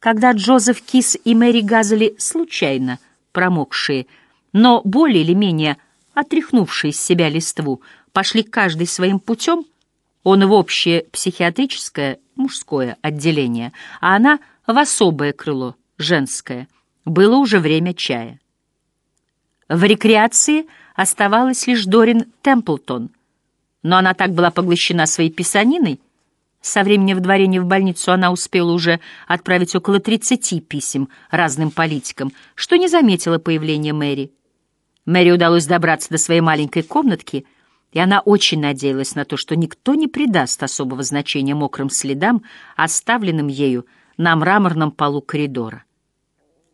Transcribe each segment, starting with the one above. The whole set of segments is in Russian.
Когда Джозеф Кис и Мэри Газели, случайно промокшие, но более или менее отряхнувшие из себя листву, пошли каждый своим путем, он в общее психиатрическое мужское отделение, а она в особое крыло, женское. Было уже время чая. В рекреации оставалась лишь Дорин Темплтон, но она так была поглощена своей писаниной, со времени вдворения в больницу она успела уже отправить около 30 писем разным политикам, что не заметила появления Мэри. Мэри удалось добраться до своей маленькой комнатки, и она очень надеялась на то, что никто не придаст особого значения мокрым следам, оставленным ею на мраморном полу коридора.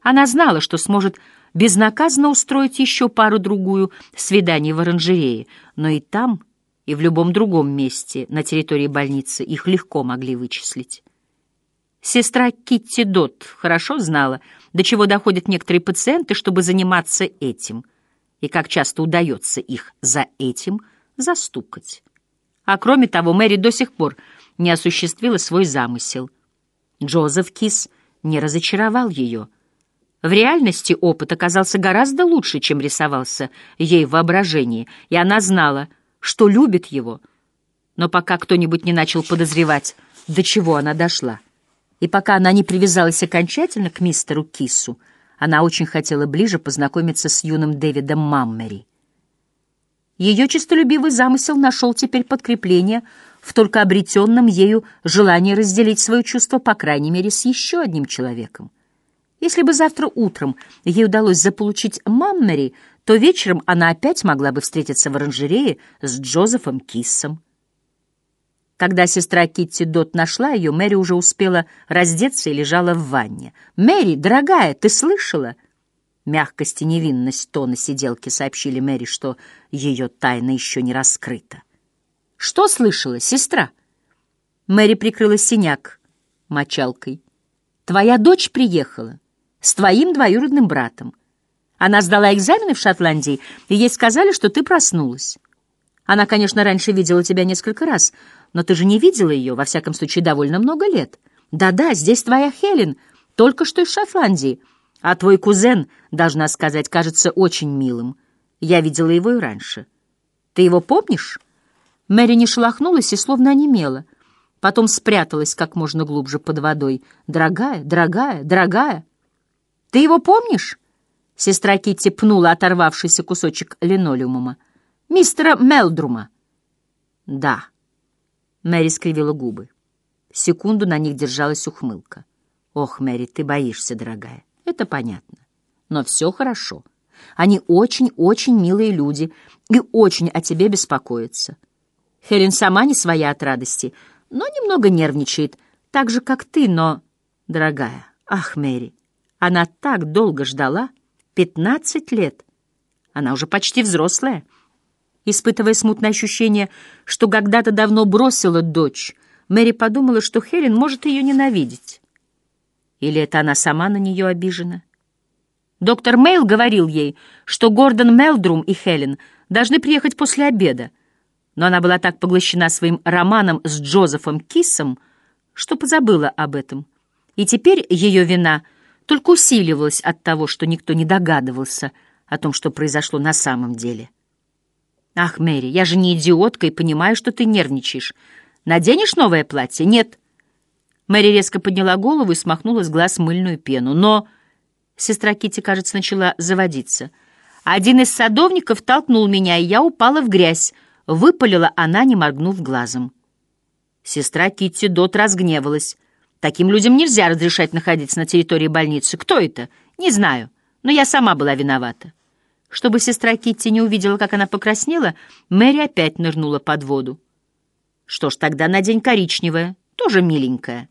Она знала, что сможет безнаказанно устроить еще пару-другую свиданий в оранжерее, но и там и в любом другом месте на территории больницы их легко могли вычислить. Сестра Китти Дот хорошо знала, до чего доходят некоторые пациенты, чтобы заниматься этим, и как часто удается их за этим застукать. А кроме того, Мэри до сих пор не осуществила свой замысел. Джозеф Кис не разочаровал ее. В реальности опыт оказался гораздо лучше, чем рисовался ей в воображении, и она знала — что любит его, но пока кто-нибудь не начал подозревать, до чего она дошла, и пока она не привязалась окончательно к мистеру Кису, она очень хотела ближе познакомиться с юным Дэвидом Маммери. Ее честолюбивый замысел нашел теперь подкрепление в только обретенном ею желании разделить свое чувство, по крайней мере, с еще одним человеком. Если бы завтра утром ей удалось заполучить Маммери, то вечером она опять могла бы встретиться в оранжерее с Джозефом Киссом. Когда сестра Китти Дот нашла ее, Мэри уже успела раздеться и лежала в ванне. «Мэри, дорогая, ты слышала?» Мягкость и невинность тона сиделки сообщили Мэри, что ее тайна еще не раскрыта. «Что слышала, сестра?» Мэри прикрыла синяк мочалкой. «Твоя дочь приехала с твоим двоюродным братом. Она сдала экзамены в Шотландии, и ей сказали, что ты проснулась. Она, конечно, раньше видела тебя несколько раз, но ты же не видела ее, во всяком случае, довольно много лет. Да-да, здесь твоя Хелен, только что из Шотландии. А твой кузен, должна сказать, кажется очень милым. Я видела его и раньше. Ты его помнишь? Мэри не шелохнулась и словно онемела. Потом спряталась как можно глубже под водой. Дорогая, дорогая, дорогая. Ты его помнишь? Сестра Китти пнула оторвавшийся кусочек линолеума. «Мистера Мелдрума!» «Да». Мэри скривила губы. Секунду на них держалась ухмылка. «Ох, Мэри, ты боишься, дорогая. Это понятно. Но все хорошо. Они очень-очень милые люди и очень о тебе беспокоятся. Хелен сама не своя от радости, но немного нервничает, так же, как ты, но... Дорогая, ах, Мэри, она так долго ждала...» Пятнадцать лет. Она уже почти взрослая. Испытывая смутное ощущение, что когда-то давно бросила дочь, Мэри подумала, что Хелен может ее ненавидеть. Или это она сама на нее обижена? Доктор Мейл говорил ей, что Гордон Мелдрум и Хелен должны приехать после обеда, но она была так поглощена своим романом с Джозефом Киссом, что позабыла об этом. И теперь ее вина — только усиливалось от того, что никто не догадывался о том, что произошло на самом деле. «Ах, Мэри, я же не идиотка и понимаю, что ты нервничаешь. Наденешь новое платье?» «Нет». Мэри резко подняла голову и смахнула с глаз мыльную пену. «Но...» Сестра Кити, кажется, начала заводиться. «Один из садовников толкнул меня, и я упала в грязь», — выпалила она, не моргнув глазом. Сестра Китти Дот разгневалась. Таким людям нельзя разрешать находиться на территории больницы. Кто это? Не знаю, но я сама была виновата. Чтобы сестра Китти не увидела, как она покраснела, Мэри опять нырнула под воду. Что ж, тогда надень коричневое, тоже миленькое.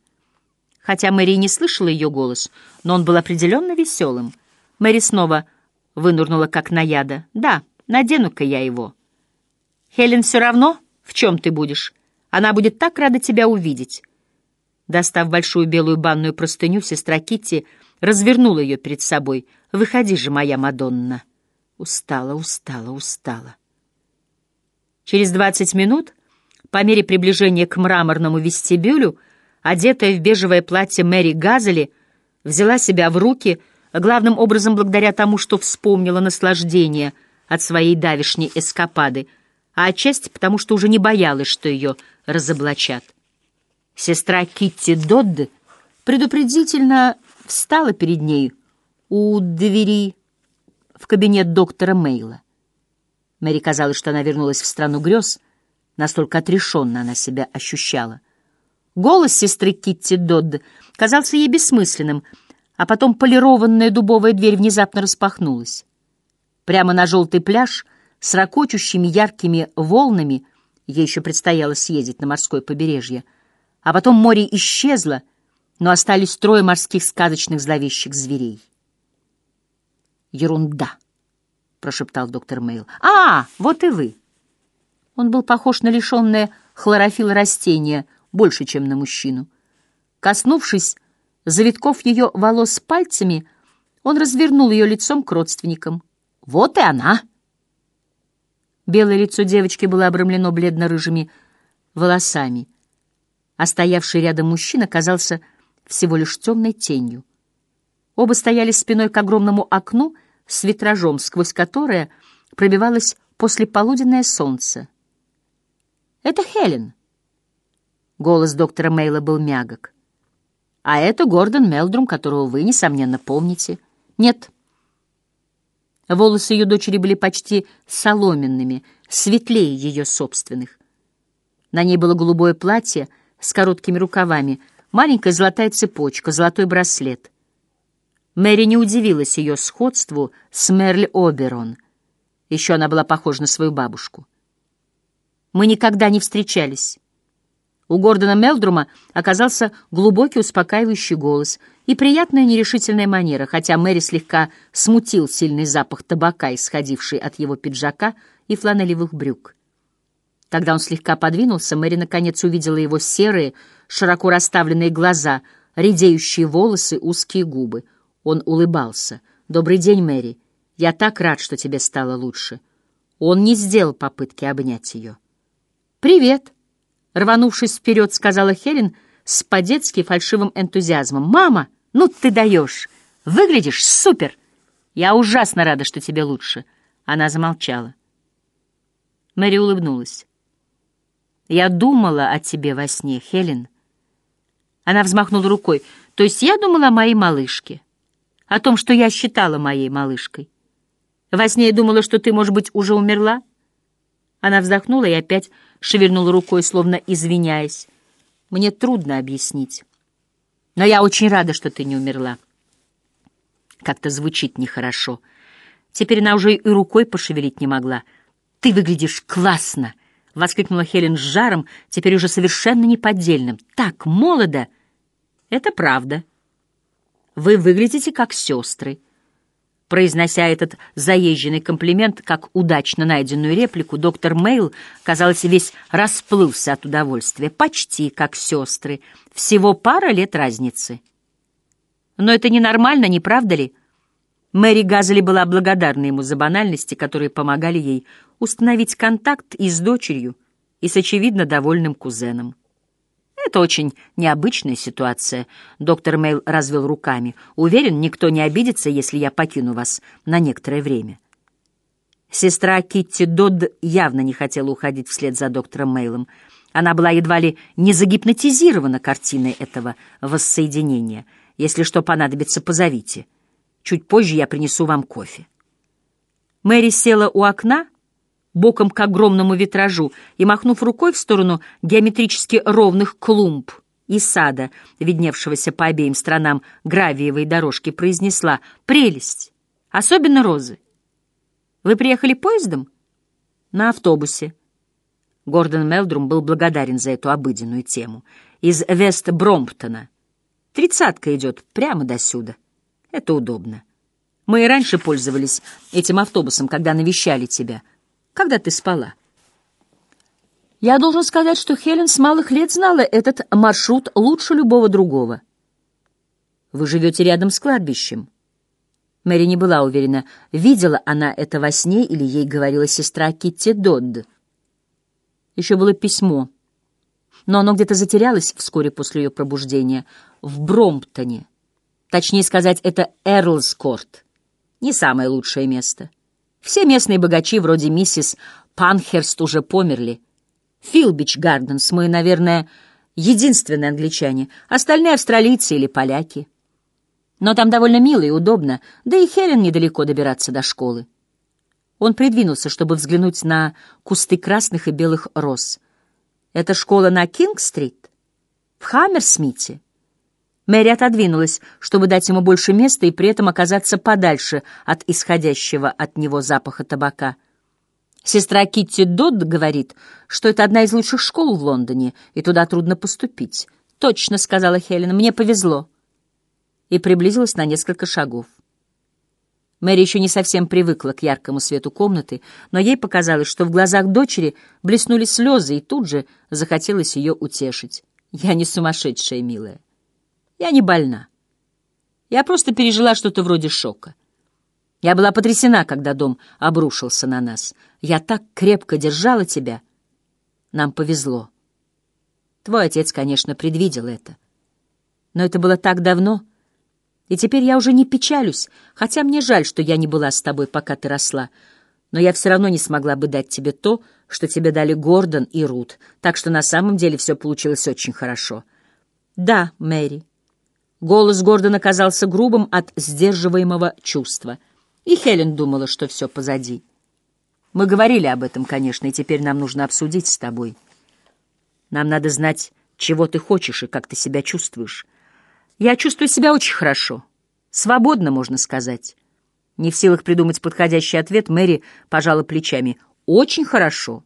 Хотя Мэри не слышала ее голос, но он был определенно веселым. Мэри снова вынурнула, как наяда. «Да, надену-ка я его». «Хелен все равно, в чем ты будешь. Она будет так рада тебя увидеть». Достав большую белую банную простыню, сестра Китти развернула ее перед собой. «Выходи же, моя Мадонна!» Устала, устала, устала. Через двадцать минут, по мере приближения к мраморному вестибюлю, одетая в бежевое платье Мэри Газели, взяла себя в руки, главным образом благодаря тому, что вспомнила наслаждение от своей давишней эскапады, а отчасти потому, что уже не боялась, что ее разоблачат. Сестра Китти Додд предупредительно встала перед ней у двери в кабинет доктора Мейла. Мэри казалось, что она вернулась в страну грез, настолько отрешенно она себя ощущала. Голос сестры Китти Додд казался ей бессмысленным, а потом полированная дубовая дверь внезапно распахнулась. Прямо на желтый пляж с ракочущими яркими волнами ей еще предстояло съездить на морское побережье, а потом море исчезло, но остались трое морских сказочных зловещих зверей. «Ерунда!» — прошептал доктор Мейл. «А, вот и вы!» Он был похож на лишенное хлорофилла растение больше, чем на мужчину. Коснувшись завитков ее волос пальцами, он развернул ее лицом к родственникам. «Вот и она!» Белое лицо девочки было обрамлено бледно-рыжими волосами, а стоявший рядом мужчина казался всего лишь темной тенью. Оба стояли спиной к огромному окну с витражом, сквозь которое пробивалось послеполуденное солнце. «Это Хелен!» Голос доктора Мейла был мягок. «А это Гордон Мелдрум, которого вы, несомненно, помните». «Нет». Волосы ее дочери были почти соломенными, светлее ее собственных. На ней было голубое платье с короткими рукавами, маленькая золотая цепочка, золотой браслет. Мэри не удивилась ее сходству с Мерли Оберон. Еще она была похожа на свою бабушку. Мы никогда не встречались. У Гордона Мелдрума оказался глубокий успокаивающий голос и приятная нерешительная манера, хотя Мэри слегка смутил сильный запах табака, исходивший от его пиджака и фланелевых брюк. Когда он слегка подвинулся, Мэри наконец увидела его серые, широко расставленные глаза, редеющие волосы, узкие губы. Он улыбался. «Добрый день, Мэри. Я так рад, что тебе стало лучше». Он не сделал попытки обнять ее. «Привет!» — рванувшись вперед, сказала Хелен с по-детски фальшивым энтузиазмом. «Мама, ну ты даешь! Выглядишь супер! Я ужасно рада, что тебе лучше!» Она замолчала. Мэри улыбнулась. «Я думала о тебе во сне, Хелен». Она взмахнула рукой. «То есть я думала о моей малышке, о том, что я считала моей малышкой. Во сне я думала, что ты, может быть, уже умерла?» Она вздохнула и опять шевельнула рукой, словно извиняясь. «Мне трудно объяснить. Но я очень рада, что ты не умерла». Как-то звучит нехорошо. Теперь она уже и рукой пошевелить не могла. «Ты выглядишь классно!» — воскликнула Хелен с жаром, теперь уже совершенно неподдельным. «Так молодо!» «Это правда. Вы выглядите как сестры». Произнося этот заезженный комплимент как удачно найденную реплику, доктор Мейл, казалось, весь расплылся от удовольствия, почти как сестры, всего пара лет разницы. Но это ненормально, не правда ли? Мэри Газели была благодарна ему за банальности, которые помогали ей установить контакт и с дочерью, и с очевидно довольным кузеном. Это очень необычная ситуация. Доктор Мейл развел руками. Уверен, никто не обидится, если я покину вас на некоторое время. Сестра Китти Додд явно не хотела уходить вслед за доктором Мейлом. Она была едва ли не загипнотизирована картиной этого воссоединения. Если что понадобится, позовите. Чуть позже я принесу вам кофе. Мэри села у окна, боком к огромному витражу и, махнув рукой в сторону геометрически ровных клумб и сада, видневшегося по обеим сторонам гравиевой дорожки, произнесла «Прелесть! Особенно розы!» «Вы приехали поездом?» «На автобусе». Гордон Мелдрум был благодарен за эту обыденную тему. «Из Вест-Бромптона. Тридцатка идет прямо до сюда. Это удобно. Мы и раньше пользовались этим автобусом, когда навещали тебя» когда ты спала. Я должен сказать, что Хелен с малых лет знала этот маршрут лучше любого другого. Вы живете рядом с кладбищем. Мэри не была уверена, видела она это во сне или ей говорила сестра Китти Додд. Еще было письмо, но оно где-то затерялось вскоре после ее пробуждения в Бромптоне. Точнее сказать, это Эрлскорт. Не самое лучшее место. Все местные богачи, вроде миссис Панхерст, уже померли. Филбич Гарденс, мы, наверное, единственные англичане. Остальные австралийцы или поляки. Но там довольно мило и удобно, да и Хелен недалеко добираться до школы. Он придвинулся, чтобы взглянуть на кусты красных и белых роз. «Это школа на Кинг-стрит? В Хаммерсмите?» Мэри отодвинулась, чтобы дать ему больше места и при этом оказаться подальше от исходящего от него запаха табака. Сестра Китти Додд говорит, что это одна из лучших школ в Лондоне, и туда трудно поступить. «Точно», — сказала Хелен, — «мне повезло». И приблизилась на несколько шагов. Мэри еще не совсем привыкла к яркому свету комнаты, но ей показалось, что в глазах дочери блеснули слезы, и тут же захотелось ее утешить. «Я не сумасшедшая, милая. Я не больна. Я просто пережила что-то вроде шока. Я была потрясена, когда дом обрушился на нас. Я так крепко держала тебя. Нам повезло. Твой отец, конечно, предвидел это. Но это было так давно, и теперь я уже не печалюсь, хотя мне жаль, что я не была с тобой, пока ты росла. Но я все равно не смогла бы дать тебе то, что тебе дали Гордон и Рут, так что на самом деле все получилось очень хорошо. Да, Мэри. Голос Гордона казался грубым от сдерживаемого чувства — и Хелен думала, что все позади. Мы говорили об этом, конечно, и теперь нам нужно обсудить с тобой. Нам надо знать, чего ты хочешь и как ты себя чувствуешь. Я чувствую себя очень хорошо. Свободно, можно сказать. Не в силах придумать подходящий ответ, Мэри пожала плечами. Очень хорошо.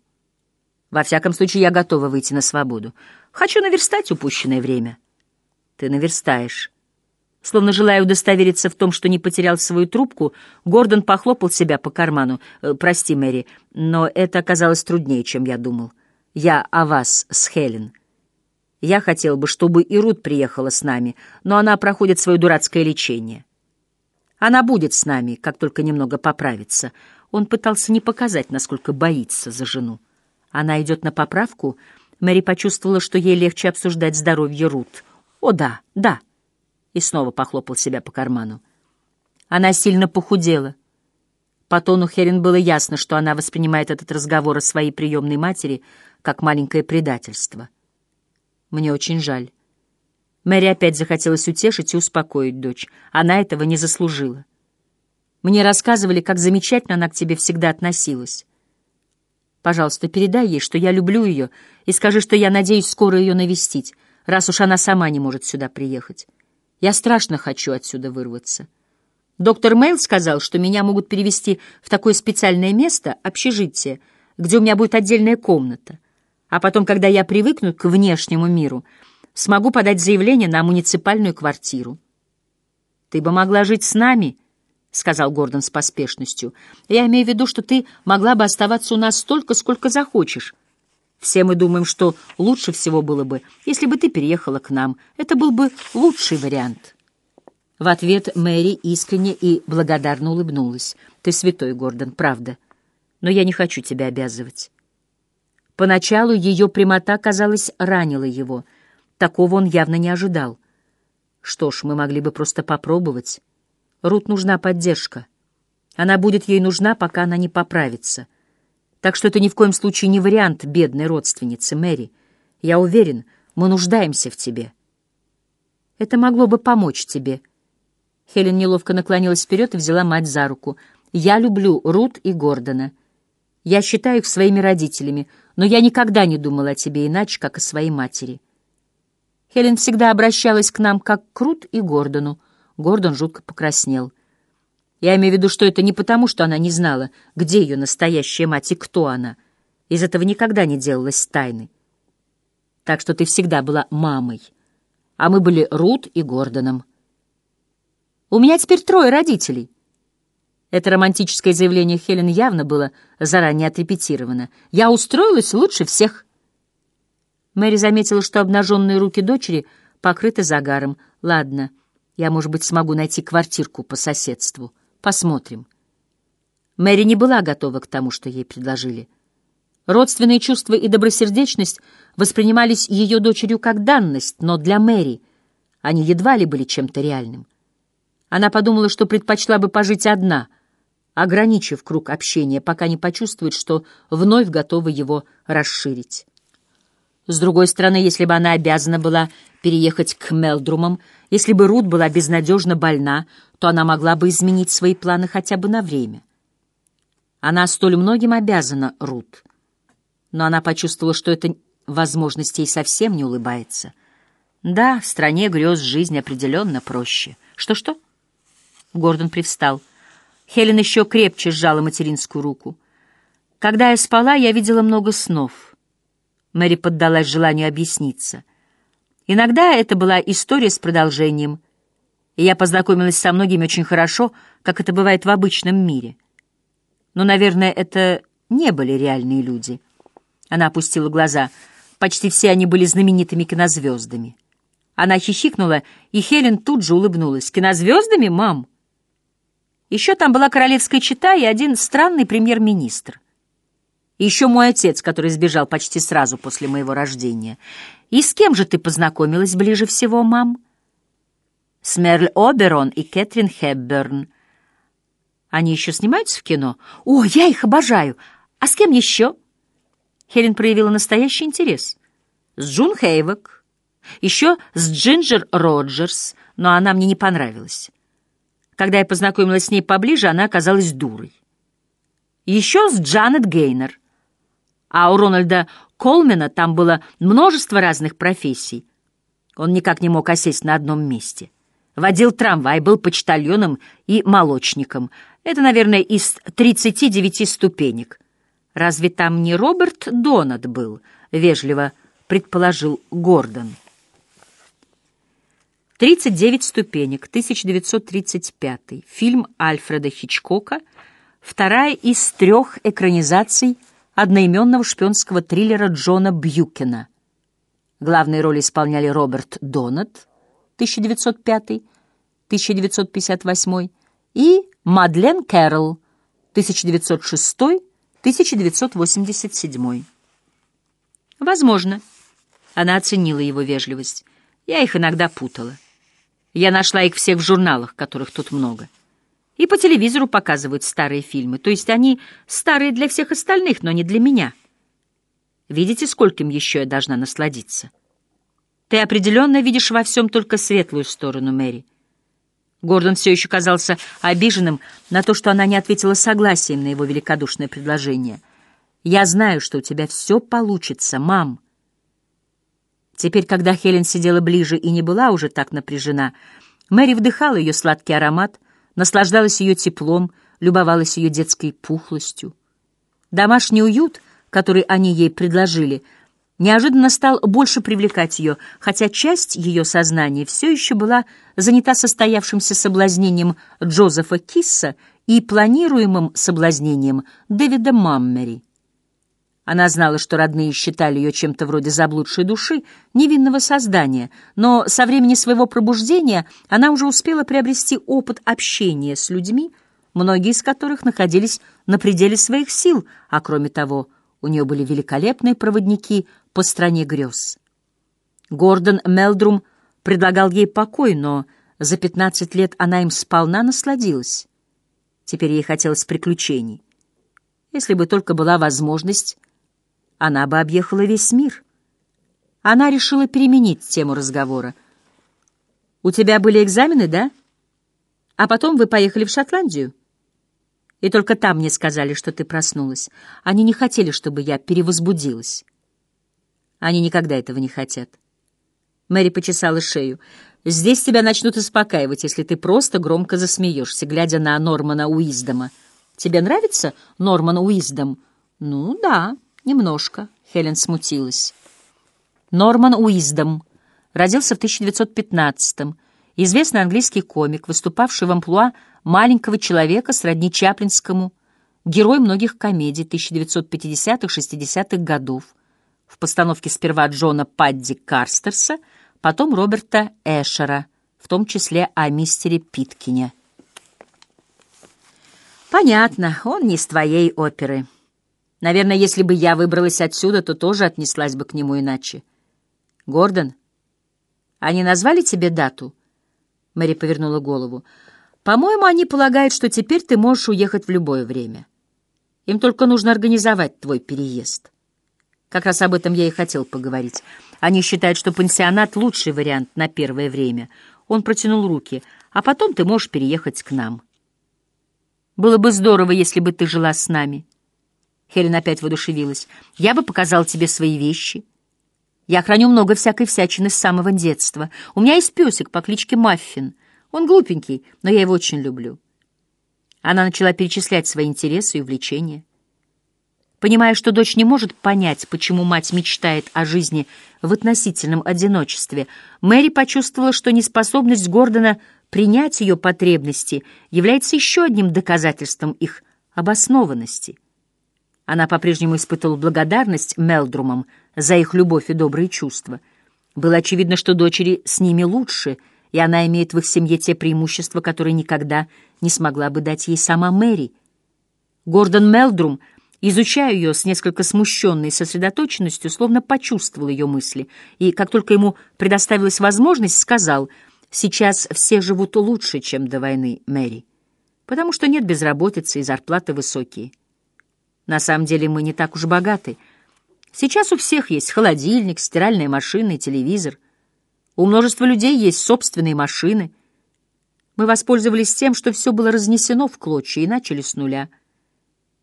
Во всяком случае, я готова выйти на свободу. Хочу наверстать упущенное время. Ты наверстаешь. Словно желая удостовериться в том, что не потерял свою трубку, Гордон похлопал себя по карману. «Э, «Прости, Мэри, но это оказалось труднее, чем я думал. Я о вас с Хелен. Я хотел бы, чтобы и Рут приехала с нами, но она проходит свое дурацкое лечение. Она будет с нами, как только немного поправится». Он пытался не показать, насколько боится за жену. Она идет на поправку. Мэри почувствовала, что ей легче обсуждать здоровье Рут. «О, да, да» и снова похлопал себя по карману. Она сильно похудела. По тону Хелен было ясно, что она воспринимает этот разговор о своей приемной матери как маленькое предательство. Мне очень жаль. Мэри опять захотелось утешить и успокоить дочь. Она этого не заслужила. Мне рассказывали, как замечательно она к тебе всегда относилась. Пожалуйста, передай ей, что я люблю ее, и скажи, что я надеюсь скоро ее навестить, раз уж она сама не может сюда приехать. Я страшно хочу отсюда вырваться. Доктор Мейл сказал, что меня могут перевести в такое специальное место, общежитие, где у меня будет отдельная комната. А потом, когда я привыкну к внешнему миру, смогу подать заявление на муниципальную квартиру. «Ты бы могла жить с нами», — сказал Гордон с поспешностью. «Я имею в виду, что ты могла бы оставаться у нас столько, сколько захочешь». Все мы думаем, что лучше всего было бы, если бы ты переехала к нам. Это был бы лучший вариант. В ответ Мэри искренне и благодарно улыбнулась. Ты святой, Гордон, правда. Но я не хочу тебя обязывать. Поначалу ее прямота, казалось, ранила его. Такого он явно не ожидал. Что ж, мы могли бы просто попробовать. Рут нужна поддержка. Она будет ей нужна, пока она не поправится. Так что это ни в коем случае не вариант бедной родственницы Мэри. Я уверен, мы нуждаемся в тебе. Это могло бы помочь тебе. Хелен неловко наклонилась вперед и взяла мать за руку. Я люблю Рут и Гордона. Я считаю их своими родителями, но я никогда не думала о тебе иначе, как о своей матери. Хелен всегда обращалась к нам как к Рут и Гордону. Гордон жутко покраснел. Я имею в виду, что это не потому, что она не знала, где ее настоящая мать и кто она. Из этого никогда не делалось тайны. Так что ты всегда была мамой, а мы были Рут и Гордоном. У меня теперь трое родителей. Это романтическое заявление Хелен явно было заранее отрепетировано. Я устроилась лучше всех. Мэри заметила, что обнаженные руки дочери покрыты загаром. Ладно, я, может быть, смогу найти квартирку по соседству. Посмотрим. Мэри не была готова к тому, что ей предложили. Родственные чувства и добросердечность воспринимались ее дочерью как данность, но для Мэри они едва ли были чем-то реальным. Она подумала, что предпочла бы пожить одна, ограничив круг общения, пока не почувствует, что вновь готова его расширить. С другой стороны, если бы она обязана была переехать к Мелдрумам, если бы Рут была безнадежно больна, то она могла бы изменить свои планы хотя бы на время. Она столь многим обязана Рут, но она почувствовала, что эта возможность ей совсем не улыбается. Да, в стране грез жизнь определенно проще. Что-что? Гордон привстал. Хелен еще крепче сжала материнскую руку. Когда я спала, я видела много снов. Мэри поддалась желанию объясниться. Иногда это была история с продолжением, и я познакомилась со многими очень хорошо, как это бывает в обычном мире. Но, наверное, это не были реальные люди. Она опустила глаза. Почти все они были знаменитыми кинозвездами. Она хихикнула, и Хелен тут же улыбнулась. «Кинозвездами, мам?» Еще там была королевская чета и один странный премьер-министр. Еще мой отец, который сбежал почти сразу после моего рождения. И с кем же ты познакомилась ближе всего, мам? С Мерль Оберон и Кэтрин Хепберн. Они еще снимаются в кино? О, я их обожаю! А с кем еще? Хелен проявила настоящий интерес. С Джун Хейвок. Еще с Джинджер Роджерс, но она мне не понравилась. Когда я познакомилась с ней поближе, она оказалась дурой. Еще с Джанет Гейнер. А у Рональда Колмена там было множество разных профессий. Он никак не мог осесть на одном месте. Водил трамвай, был почтальоном и молочником. Это, наверное, из 39 ступенек. Разве там не Роберт Донат был? Вежливо предположил Гордон. 39 ступенек, 1935. Фильм Альфреда Хичкока, вторая из трех экранизаций одноименного шпионского триллера Джона Бьюкена. Главные роли исполняли Роберт Донат, 1905-1958, и Мадлен Кэрролл, 1906-1987. Возможно, она оценила его вежливость. Я их иногда путала. Я нашла их всех в журналах, которых тут много. И по телевизору показывают старые фильмы, то есть они старые для всех остальных, но не для меня. Видите, скольким еще я должна насладиться? Ты определенно видишь во всем только светлую сторону, Мэри. Гордон все еще казался обиженным на то, что она не ответила согласием на его великодушное предложение. «Я знаю, что у тебя все получится, мам», Теперь, когда Хелен сидела ближе и не была уже так напряжена, Мэри вдыхала ее сладкий аромат, наслаждалась ее теплом, любовалась ее детской пухлостью. Домашний уют, который они ей предложили, неожиданно стал больше привлекать ее, хотя часть ее сознания все еще была занята состоявшимся соблазнением Джозефа Кисса и планируемым соблазнением Дэвида Маммери. Она знала, что родные считали ее чем-то вроде заблудшей души, невинного создания, но со времени своего пробуждения она уже успела приобрести опыт общения с людьми, многие из которых находились на пределе своих сил, а кроме того, у нее были великолепные проводники по стране грез. Гордон Мелдрум предлагал ей покой, но за пятнадцать лет она им сполна насладилась. Теперь ей хотелось приключений. Если бы только была возможность она бы объехала весь мир. Она решила переменить тему разговора. «У тебя были экзамены, да? А потом вы поехали в Шотландию?» И только там мне сказали, что ты проснулась. Они не хотели, чтобы я перевозбудилась. Они никогда этого не хотят. Мэри почесала шею. Здесь тебя начнут успокаивать, если ты просто громко засмеешься, глядя на Нормана Уиздома. Тебе нравится Норман Уиздом? Ну, да. «Немножко», — Хелен смутилась. Норман Уиздом родился в 1915-м. Известный английский комик, выступавший в амплуа маленького человека сродни Чаплинскому, герой многих комедий 1950-60-х годов. В постановке сперва Джона Падди Карстерса, потом Роберта Эшера, в том числе о мистере Питкине. «Понятно, он не из твоей оперы». Наверное, если бы я выбралась отсюда, то тоже отнеслась бы к нему иначе. Гордон, они назвали тебе дату? Мэри повернула голову. По-моему, они полагают, что теперь ты можешь уехать в любое время. Им только нужно организовать твой переезд. Как раз об этом я и хотел поговорить. Они считают, что пансионат — лучший вариант на первое время. Он протянул руки. А потом ты можешь переехать к нам. Было бы здорово, если бы ты жила с нами. Хелен опять воодушевилась. Я бы показал тебе свои вещи. Я храню много всякой всячины с самого детства. У меня есть песик по кличке Маффин. Он глупенький, но я его очень люблю. Она начала перечислять свои интересы и увлечения. Понимая, что дочь не может понять, почему мать мечтает о жизни в относительном одиночестве, Мэри почувствовала, что неспособность Гордона принять ее потребности является еще одним доказательством их обоснованности. Она по-прежнему испытывала благодарность Мелдрумам за их любовь и добрые чувства. Было очевидно, что дочери с ними лучше, и она имеет в их семье те преимущества, которые никогда не смогла бы дать ей сама Мэри. Гордон Мелдрум — изучая ее с несколько смущенной сосредоточенностью, словно почувствовал ее мысли, и, как только ему предоставилась возможность, сказал, «Сейчас все живут лучше, чем до войны, Мэри, потому что нет безработицы и зарплаты высокие. На самом деле мы не так уж богаты. Сейчас у всех есть холодильник, стиральная машина и телевизор. У множества людей есть собственные машины. Мы воспользовались тем, что все было разнесено в клочья и начали с нуля».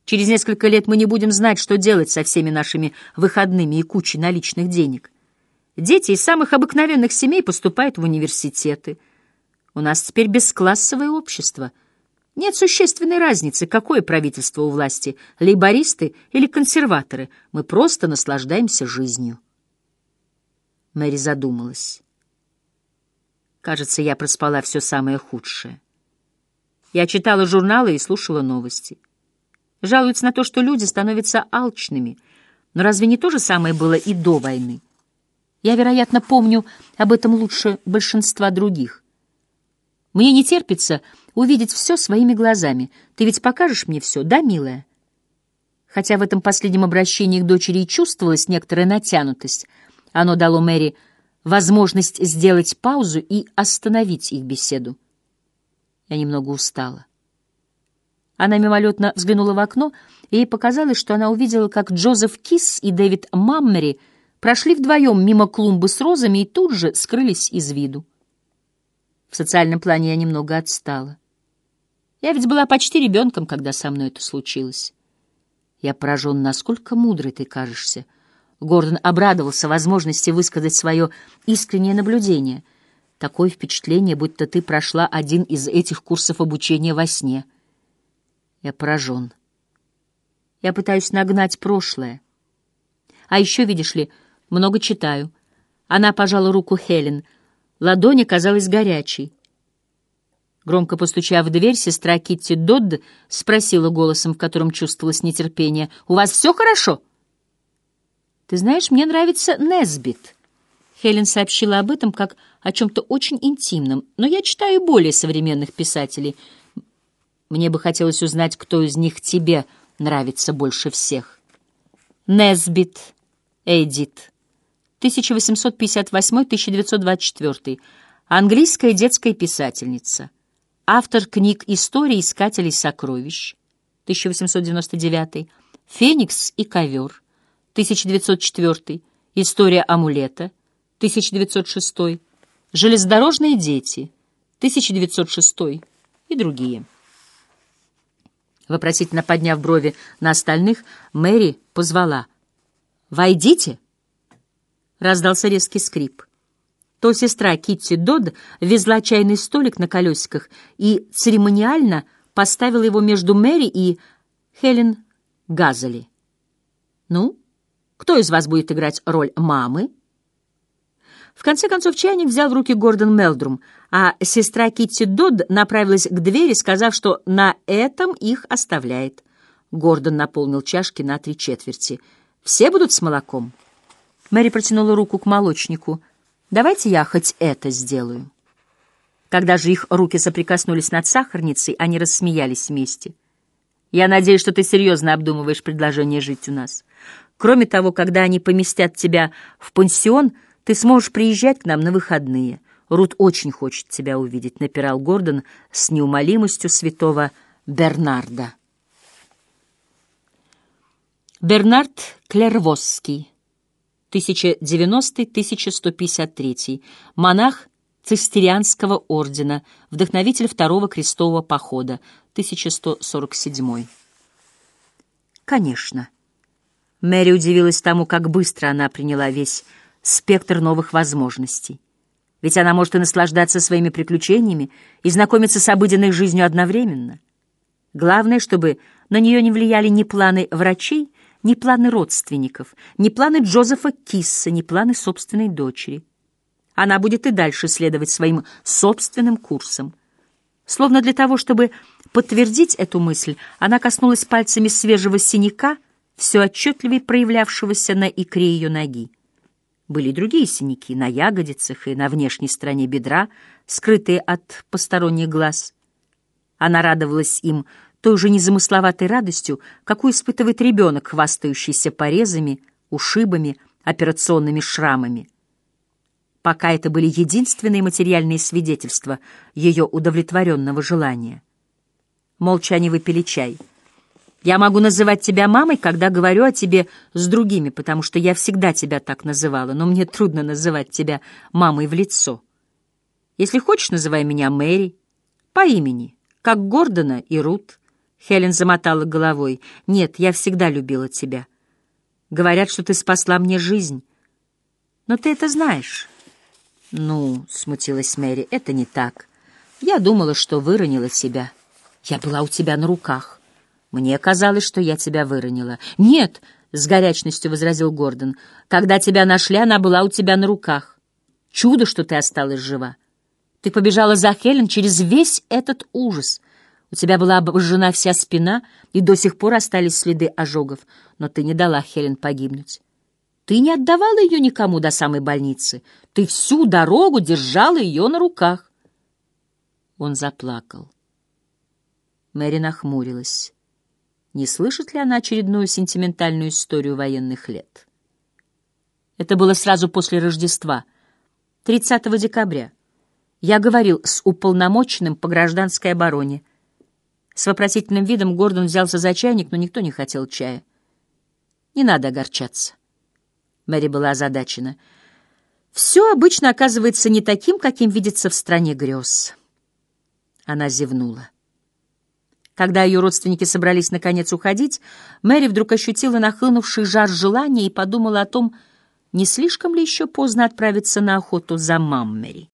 Через несколько лет мы не будем знать, что делать со всеми нашими выходными и кучей наличных денег. Дети из самых обыкновенных семей поступают в университеты. У нас теперь бесклассовое общество. Нет существенной разницы, какое правительство у власти, лейбористы или консерваторы. Мы просто наслаждаемся жизнью. Мэри задумалась. Кажется, я проспала все самое худшее. Я читала журналы и слушала новости. Жалуются на то, что люди становятся алчными. Но разве не то же самое было и до войны? Я, вероятно, помню об этом лучше большинства других. Мне не терпится увидеть все своими глазами. Ты ведь покажешь мне все, да, милая? Хотя в этом последнем обращении к дочери чувствовалась некоторая натянутость, оно дало Мэри возможность сделать паузу и остановить их беседу. Я немного устала. Она мимолетно взглянула в окно, и ей показалось, что она увидела, как Джозеф Кис и Дэвид Маммери прошли вдвоем мимо клумбы с розами и тут же скрылись из виду. В социальном плане я немного отстала. Я ведь была почти ребенком, когда со мной это случилось. Я поражен, насколько мудрой ты кажешься. Гордон обрадовался возможности высказать свое искреннее наблюдение. Такое впечатление, будто ты прошла один из этих курсов обучения во сне — я поражен. Я пытаюсь нагнать прошлое. А еще, видишь ли, много читаю. Она пожала руку Хелен. Ладонь оказалась горячей. Громко постучав в дверь, сестра Китти Додд спросила голосом, в котором чувствовалось нетерпение. «У вас все хорошо?» «Ты знаешь, мне нравится Несбит». Хелен сообщила об этом как о чем-то очень интимном, но я читаю более современных писателей — мне бы хотелось узнать, кто из них тебе нравится больше всех. Несбит Эдит, 1858-1924, английская детская писательница, автор книг «История искателей сокровищ», 1899, «Феникс и ковер», 1904, «История амулета», 1906, «Железнодорожные дети», 1906 и другие. Вопросительно подняв брови на остальных, Мэри позвала. «Войдите!» Раздался резкий скрип. То сестра Китти Додд везла чайный столик на колесиках и церемониально поставила его между Мэри и Хелен Газели. «Ну, кто из вас будет играть роль мамы?» В конце концов, чайник взял в руки Гордон Мелдрум, а сестра Китти Додд направилась к двери, сказав, что на этом их оставляет. Гордон наполнил чашки на три четверти. «Все будут с молоком?» Мэри протянула руку к молочнику. «Давайте я хоть это сделаю». Когда же их руки соприкоснулись над сахарницей, они рассмеялись вместе. «Я надеюсь, что ты серьезно обдумываешь предложение жить у нас. Кроме того, когда они поместят тебя в пансион, ты сможешь приезжать к нам на выходные. Рут очень хочет тебя увидеть», — напирал Гордон с неумолимостью святого Бернарда. Бернард Клервосский, 1090-1153, монах Цистерианского ордена, вдохновитель Второго крестового похода, 1147. Конечно. Мэри удивилась тому, как быстро она приняла весь спектр новых возможностей. Ведь она может и наслаждаться своими приключениями, и знакомиться с обыденной жизнью одновременно. Главное, чтобы на нее не влияли ни планы врачей, ни планы родственников, ни планы Джозефа Кисса, ни планы собственной дочери. Она будет и дальше следовать своим собственным курсом. Словно для того, чтобы подтвердить эту мысль, она коснулась пальцами свежего синяка, все отчетливее проявлявшегося на икре ее ноги. Были другие синяки на ягодицах и на внешней стороне бедра, скрытые от посторонних глаз. Она радовалась им той же незамысловатой радостью, какую испытывает ребенок, хвастающийся порезами, ушибами, операционными шрамами. Пока это были единственные материальные свидетельства ее удовлетворенного желания. Молча они выпили чай — я могу называть тебя мамой, когда говорю о тебе с другими, потому что я всегда тебя так называла, но мне трудно называть тебя мамой в лицо. Если хочешь, называй меня Мэри, по имени, как Гордона и Рут. Хелен замотала головой. Нет, я всегда любила тебя. Говорят, что ты спасла мне жизнь. Но ты это знаешь. Ну, смутилась Мэри, это не так. Я думала, что выронила себя. Я была у тебя на руках. Мне казалось, что я тебя выронила. Нет, с горячностью возразил Гордон. Когда тебя нашли, она была у тебя на руках. Чудо, что ты осталась жива. Ты побежала за Хелен через весь этот ужас. У тебя была обожжена вся спина, и до сих пор остались следы ожогов, но ты не дала Хелен погибнуть. Ты не отдавала ее никому до самой больницы. Ты всю дорогу держала ее на руках. Он заплакал. Мэри нахмурилась не слышит ли она очередную сентиментальную историю военных лет. Это было сразу после Рождества, 30 декабря. Я говорил с уполномоченным по гражданской обороне. С вопросительным видом Гордон взялся за чайник, но никто не хотел чая. Не надо огорчаться. Мэри была озадачена. Все обычно оказывается не таким, каким видится в стране грез. Она зевнула. Когда ее родственники собрались наконец уходить, Мэри вдруг ощутила нахлынувший жар желания и подумала о том, не слишком ли еще поздно отправиться на охоту за Маммери.